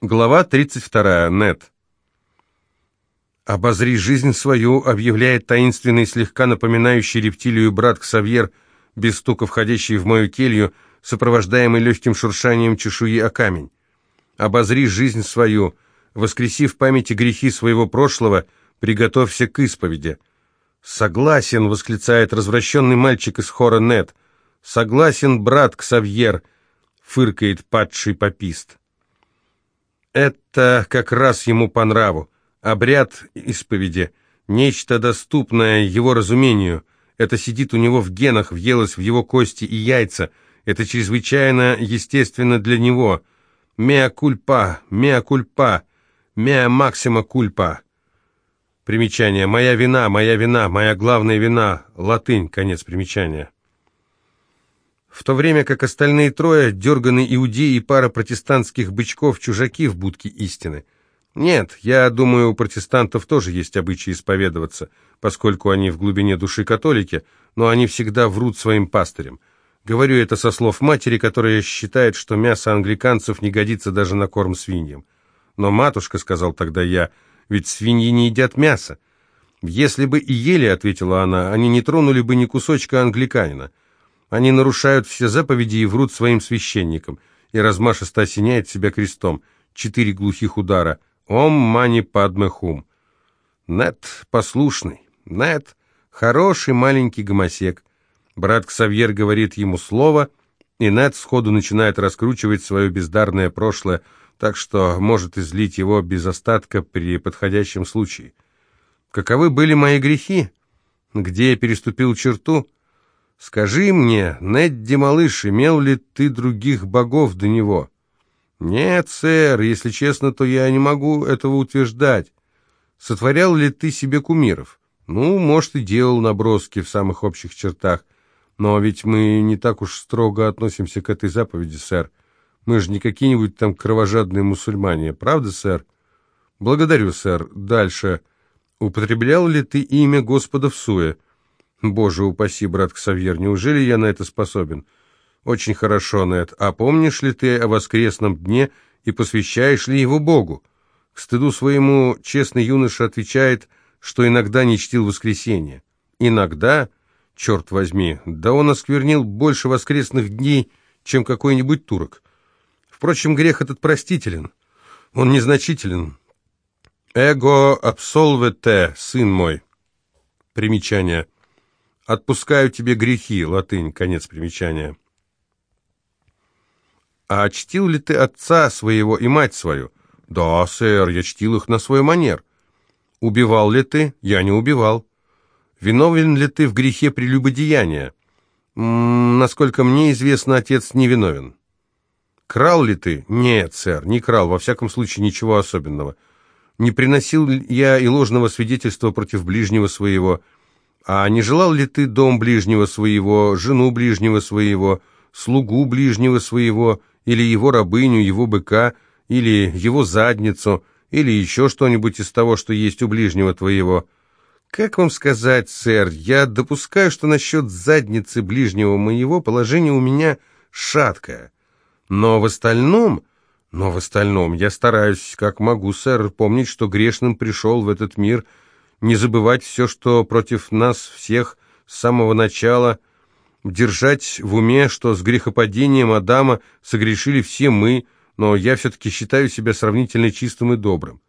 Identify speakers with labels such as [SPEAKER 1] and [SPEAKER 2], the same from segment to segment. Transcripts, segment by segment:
[SPEAKER 1] Глава 32. Нет. «Обозри жизнь свою», — объявляет таинственный, слегка напоминающий рептилию брат Ксавьер, без стука входящий в мою келью, сопровождаемый легким шуршанием чешуи о камень. «Обозри жизнь свою, воскреси в памяти грехи своего прошлого, приготовься к исповеди». «Согласен», — восклицает развращенный мальчик из хора Нет. «Согласен, брат Ксавьер», — фыркает падший попист. Это как раз ему по нраву. Обряд исповеди, нечто доступное его разумению. Это сидит у него в генах, въелось в его кости и яйца. Это чрезвычайно естественно для него. Меа кульпа, меа кульпа, меа максима кульпа. Примечание. Моя вина, моя вина, моя главная вина. Латынь. Конец примечания в то время как остальные трое, дерганный иудеи и пара протестантских бычков, чужаки в будке истины. Нет, я думаю, у протестантов тоже есть обычай исповедоваться, поскольку они в глубине души католики, но они всегда врут своим пастырям. Говорю это со слов матери, которая считает, что мясо англиканцев не годится даже на корм свиньям. Но матушка, сказал тогда я, ведь свиньи не едят мясо. Если бы и ели, ответила она, они не тронули бы ни кусочка англиканина. Они нарушают все заповеди и врут своим священникам. И размашисто осеняет себя крестом. Четыре глухих удара. Ом мани падме хум. Нет послушный. Нет хороший маленький гомосек. Брат Ксавьер говорит ему слово, и Нет сходу начинает раскручивать свое бездарное прошлое, так что может излить его без остатка при подходящем случае. Каковы были мои грехи? Где я переступил черту? «Скажи мне, Недди, малыш, имел ли ты других богов до него?» «Нет, сэр, если честно, то я не могу этого утверждать. Сотворял ли ты себе кумиров?» «Ну, может, и делал наброски в самых общих чертах. Но ведь мы не так уж строго относимся к этой заповеди, сэр. Мы же не какие-нибудь там кровожадные мусульмане, правда, сэр?» «Благодарю, сэр. Дальше. Употреблял ли ты имя Господа в суе?» Боже упаси, брат Ксавьер, неужели я на это способен? Очень хорошо, Нед. А помнишь ли ты о воскресном дне и посвящаешь ли его Богу? К стыду своему честный юноша отвечает, что иногда не чтил воскресенье. Иногда? Черт возьми, да он осквернил больше воскресных дней, чем какой-нибудь турок. Впрочем, грех этот простителен. Он незначителен. «Эго абсолвете, сын мой». Примечание. «Отпускаю тебе грехи», латынь, конец примечания. «А чтил ли ты отца своего и мать свою?» «Да, сэр, я чтил их на свой манер». «Убивал ли ты?» «Я не убивал». «Виновен ли ты в грехе прелюбодеяния?» М -м, «Насколько мне известно, отец не виновен». «Крал ли ты?» «Нет, сэр, не крал, во всяком случае ничего особенного». «Не приносил я и ложного свидетельства против ближнего своего?» А не желал ли ты дом ближнего своего, жену ближнего своего, слугу ближнего своего, или его рабыню, его быка, или его задницу, или еще что-нибудь из того, что есть у ближнего твоего? Как вам сказать, сэр, я допускаю, что насчет задницы ближнего моего положение у меня шаткое. Но в остальном... Но в остальном я стараюсь, как могу, сэр, помнить, что грешным пришел в этот мир — не забывать все, что против нас всех с самого начала, держать в уме, что с грехопадением Адама согрешили все мы, но я все-таки считаю себя сравнительно чистым и добрым.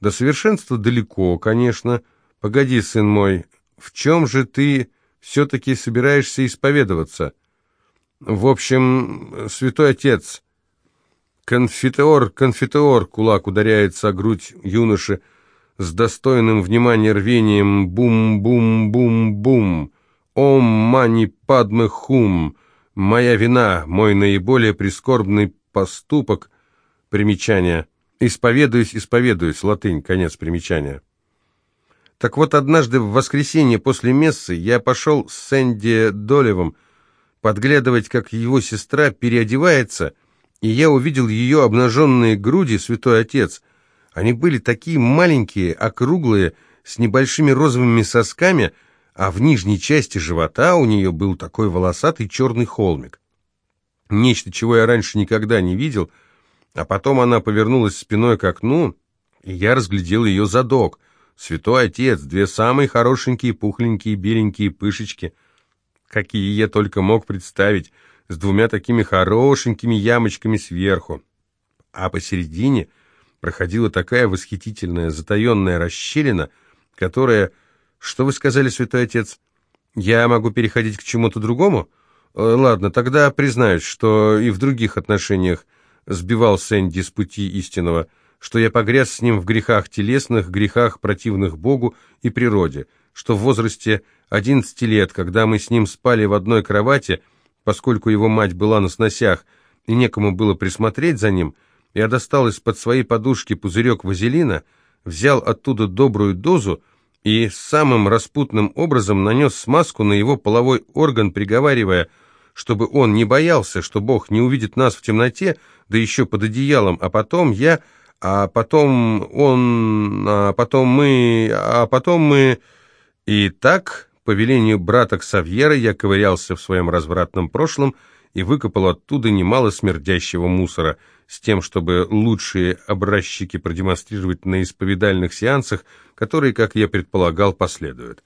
[SPEAKER 1] До совершенства далеко, конечно. Погоди, сын мой, в чем же ты все-таки собираешься исповедоваться? В общем, святой отец, конфитеор, конфитеор, кулак ударяется о грудь юноши, с достойным внимания рвением бум-бум-бум-бум. Ом мани падме хум. Моя вина, мой наиболее прискорбный поступок. Примечание. Исповедуюсь, исповедуюсь. Латынь. Конец примечания. Так вот, однажды в воскресенье после мессы я пошел с Сэнди Долевым подглядывать, как его сестра переодевается, и я увидел ее обнаженные груди, святой отец — они были такие маленькие, округлые, с небольшими розовыми сосками, а в нижней части живота у нее был такой волосатый черный холмик. Нечто, чего я раньше никогда не видел, А потом она повернулась спиной к окну, и я разглядел ее задок. Святой отец, две самые хорошенькие, пухленькие, беленькие пышечки, какие я только мог представить, с двумя такими хорошенькими ямочками сверху. А посередине проходила такая восхитительная затаенная расщелина, которая... Что вы сказали, святой отец? Я могу переходить к чему-то другому? Э, ладно, тогда признаюсь, что и в других отношениях сбивал Сэнди с пути истинного, что я погряз с ним в грехах телесных, грехах, противных Богу и природе, что в возрасте 11 лет, когда мы с ним спали в одной кровати, поскольку его мать была на сносях и некому было присмотреть за ним, я достал из-под своей подушки пузырек вазелина, взял оттуда добрую дозу и самым распутным образом нанес смазку на его половой орган, приговаривая, чтобы он не боялся, что Бог не увидит нас в темноте, да еще под одеялом, а потом я, а потом он, а потом мы, а потом мы... И так, по велению брата Ксавьера, я ковырялся в своем развратном прошлом и выкопал оттуда немало смердящего мусора — с тем, чтобы лучшие образчики продемонстрировать на исповедальных сеансах, которые, как я предполагал, последуют.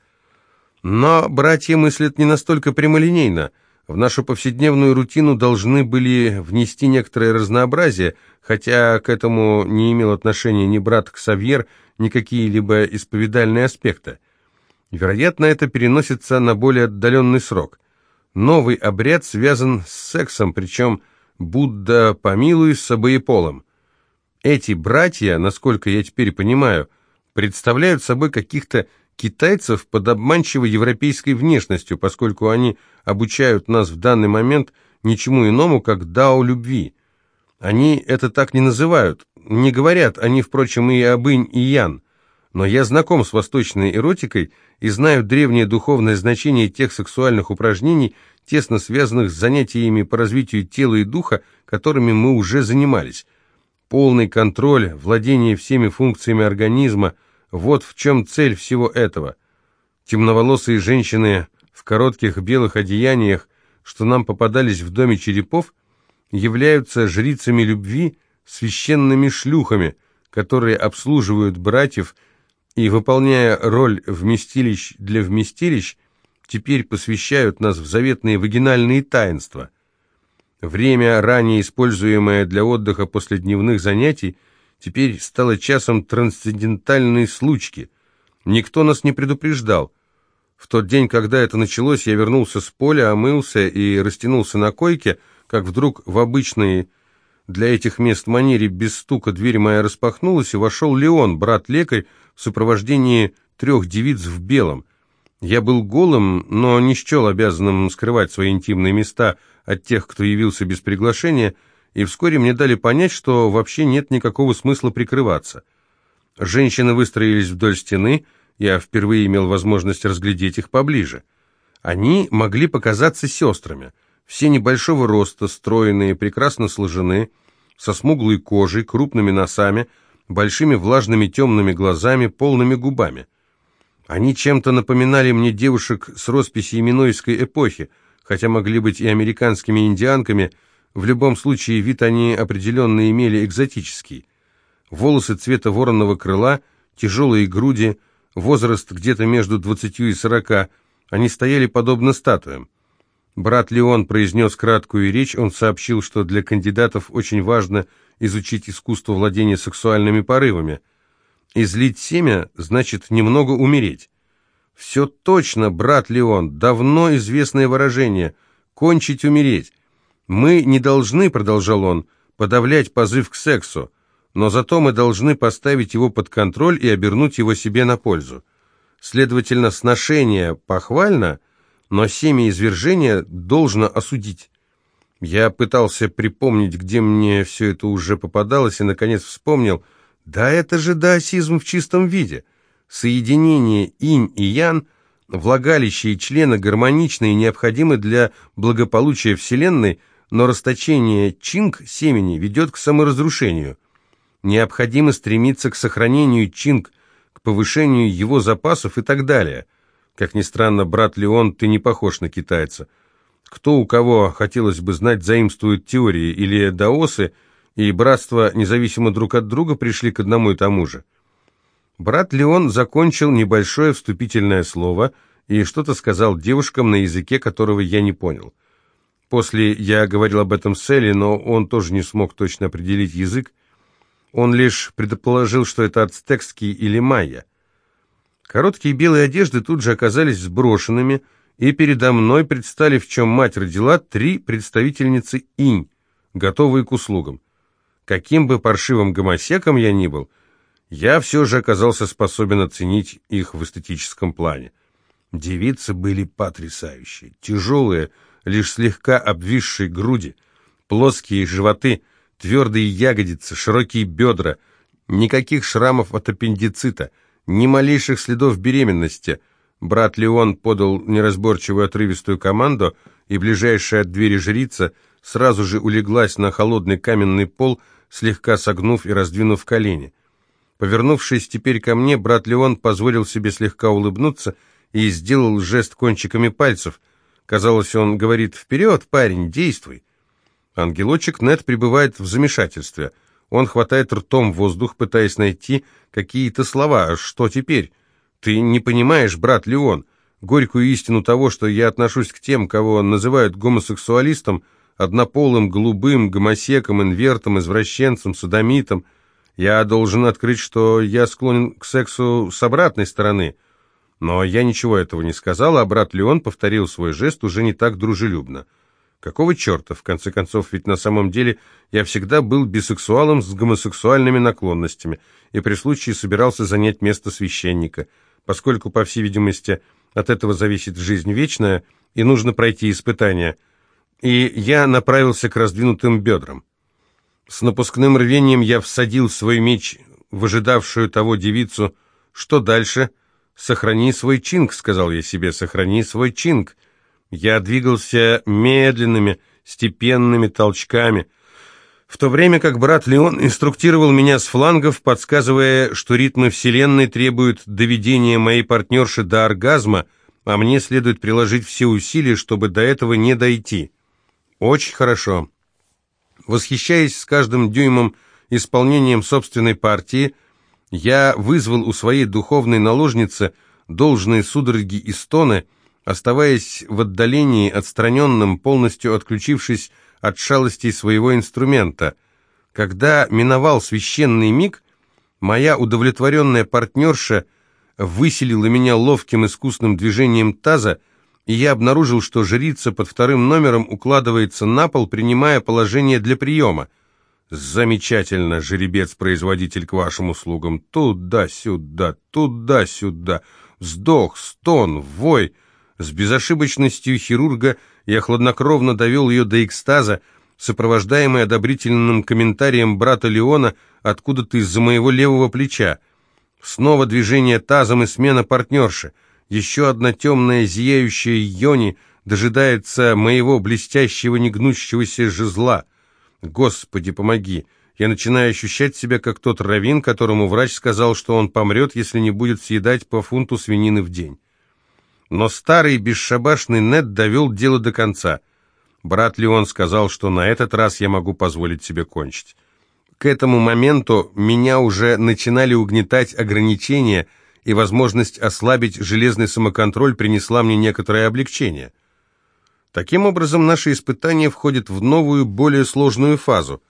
[SPEAKER 1] Но братья мыслят не настолько прямолинейно. В нашу повседневную рутину должны были внести некоторое разнообразие, хотя к этому не имел отношения ни брат Ксавьер, ни какие-либо исповедальные аспекты. Вероятно, это переносится на более отдаленный срок. Новый обряд связан с сексом, причем Будда помилуй с обоеполом. Эти братья, насколько я теперь понимаю, представляют собой каких-то китайцев под обманчивой европейской внешностью, поскольку они обучают нас в данный момент ничему иному, как дао любви. Они это так не называют, не говорят они, впрочем, и об инь и ян. Но я знаком с восточной эротикой и знаю древнее духовное значение тех сексуальных упражнений, тесно связанных с занятиями по развитию тела и духа, которыми мы уже занимались. Полный контроль, владение всеми функциями организма – вот в чем цель всего этого. Темноволосые женщины в коротких белых одеяниях, что нам попадались в доме черепов, являются жрицами любви, священными шлюхами, которые обслуживают братьев и, выполняя роль вместилищ для вместилищ, теперь посвящают нас в заветные вагинальные таинства. Время, ранее используемое для отдыха после дневных занятий, теперь стало часом трансцендентальной случки. Никто нас не предупреждал. В тот день, когда это началось, я вернулся с поля, омылся и растянулся на койке, как вдруг в обычной для этих мест манере без стука дверь моя распахнулась, и вошел Леон, брат-лекарь, в сопровождении трех девиц в белом. Я был голым, но не счел обязанным скрывать свои интимные места от тех, кто явился без приглашения, и вскоре мне дали понять, что вообще нет никакого смысла прикрываться. Женщины выстроились вдоль стены, я впервые имел возможность разглядеть их поближе. Они могли показаться сестрами, все небольшого роста, стройные, прекрасно сложены, со смуглой кожей, крупными носами, большими влажными темными глазами, полными губами. Они чем-то напоминали мне девушек с росписи Минойской эпохи, хотя могли быть и американскими индианками, в любом случае вид они определенно имели экзотический. Волосы цвета вороного крыла, тяжелые груди, возраст где-то между двадцатью и сорока, они стояли подобно статуям. Брат Леон произнес краткую речь, он сообщил, что для кандидатов очень важно изучить искусство владения сексуальными порывами – Излить семя значит немного умереть. Все точно, брат Леон, давно известное выражение «кончить умереть». Мы не должны, продолжал он, подавлять позыв к сексу, но зато мы должны поставить его под контроль и обернуть его себе на пользу. Следовательно, сношение похвально, но семя извержения должно осудить. Я пытался припомнить, где мне все это уже попадалось, и, наконец, вспомнил – да это же даосизм в чистом виде. Соединение инь и ян, влагалище и члены гармоничны и необходимы для благополучия Вселенной, но расточение чинг семени ведет к саморазрушению. Необходимо стремиться к сохранению чинг, к повышению его запасов и так далее. Как ни странно, брат Леон, ты не похож на китайца. Кто у кого, хотелось бы знать, заимствует теории, или даосы – и братство, независимо друг от друга, пришли к одному и тому же. Брат Леон закончил небольшое вступительное слово и что-то сказал девушкам на языке, которого я не понял. После я говорил об этом с Элли, но он тоже не смог точно определить язык. Он лишь предположил, что это ацтекский или майя. Короткие белые одежды тут же оказались сброшенными, и передо мной предстали, в чем мать родила, три представительницы инь, готовые к услугам. Каким бы паршивым гомосеком я ни был, я все же оказался способен оценить их в эстетическом плане. Девицы были потрясающие, тяжелые, лишь слегка обвисшие груди, плоские животы, твердые ягодицы, широкие бедра, никаких шрамов от аппендицита, ни малейших следов беременности. Брат Леон подал неразборчивую отрывистую команду, и ближайшая от двери жрица сразу же улеглась на холодный каменный пол, слегка согнув и раздвинув колени. Повернувшись теперь ко мне, брат Леон позволил себе слегка улыбнуться и сделал жест кончиками пальцев. Казалось, он говорит «Вперед, парень, действуй!» Ангелочек Нет пребывает в замешательстве. Он хватает ртом воздух, пытаясь найти какие-то слова. Что теперь? Ты не понимаешь, брат Леон, горькую истину того, что я отношусь к тем, кого называют гомосексуалистом, однополым, голубым, гомосеком, инвертом, извращенцем, садомитом. Я должен открыть, что я склонен к сексу с обратной стороны. Но я ничего этого не сказал, а брат Леон повторил свой жест уже не так дружелюбно. Какого черта, в конце концов, ведь на самом деле я всегда был бисексуалом с гомосексуальными наклонностями и при случае собирался занять место священника, поскольку, по всей видимости, от этого зависит жизнь вечная и нужно пройти испытания – и я направился к раздвинутым бедрам. С напускным рвением я всадил свой меч в ожидавшую того девицу. Что дальше? «Сохрани свой чинг», — сказал я себе, — «сохрани свой чинг». Я двигался медленными, степенными толчками, в то время как брат Леон инструктировал меня с флангов, подсказывая, что ритмы Вселенной требуют доведения моей партнерши до оргазма, а мне следует приложить все усилия, чтобы до этого не дойти. Очень хорошо. Восхищаясь с каждым дюймом исполнением собственной партии, я вызвал у своей духовной наложницы должные судороги и стоны, оставаясь в отдалении, отстраненным, полностью отключившись от шалостей своего инструмента. Когда миновал священный миг, моя удовлетворенная партнерша выселила меня ловким искусным движением таза, и я обнаружил, что жрица под вторым номером укладывается на пол, принимая положение для приема. «Замечательно, жеребец-производитель к вашим услугам. Туда-сюда, туда-сюда. Вздох, стон, вой». С безошибочностью хирурга я хладнокровно довел ее до экстаза, сопровождаемый одобрительным комментарием брата Леона откуда-то из-за моего левого плеча. Снова движение тазом и смена партнерши. Еще одна темная зияющая йони дожидается моего блестящего негнущегося жезла. Господи, помоги! Я начинаю ощущать себя как тот раввин, которому врач сказал, что он помрет, если не будет съедать по фунту свинины в день. Но старый бесшабашный Нед довел дело до конца. Брат Леон сказал, что на этот раз я могу позволить себе кончить. К этому моменту меня уже начинали угнетать ограничения – и возможность ослабить железный самоконтроль принесла мне некоторое облегчение. Таким образом, наши испытания входят в новую, более сложную фазу.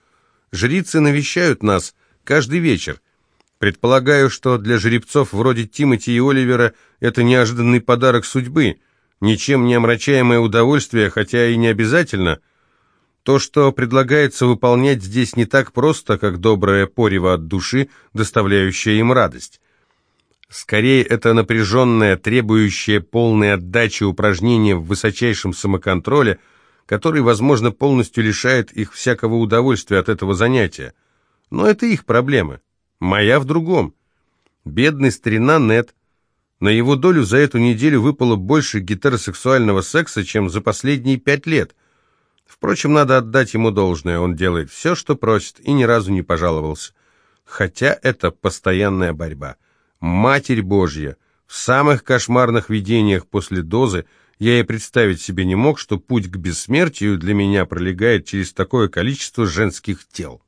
[SPEAKER 1] Жрицы навещают нас каждый вечер. Предполагаю, что для жеребцов вроде Тимати и Оливера это неожиданный подарок судьбы, ничем не омрачаемое удовольствие, хотя и не обязательно. То, что предлагается выполнять здесь не так просто, как доброе порево от души, доставляющее им радость. Скорее, это напряженное, требующее полной отдачи упражнение в высочайшем самоконтроле, который, возможно, полностью лишает их всякого удовольствия от этого занятия. Но это их проблемы. Моя в другом. Бедный старина Нет. На его долю за эту неделю выпало больше гетеросексуального секса, чем за последние пять лет. Впрочем, надо отдать ему должное, он делает все, что просит, и ни разу не пожаловался. Хотя это постоянная борьба. Матерь Божья! В самых кошмарных видениях после дозы я и представить себе не мог, что путь к бессмертию для меня пролегает через такое количество женских тел.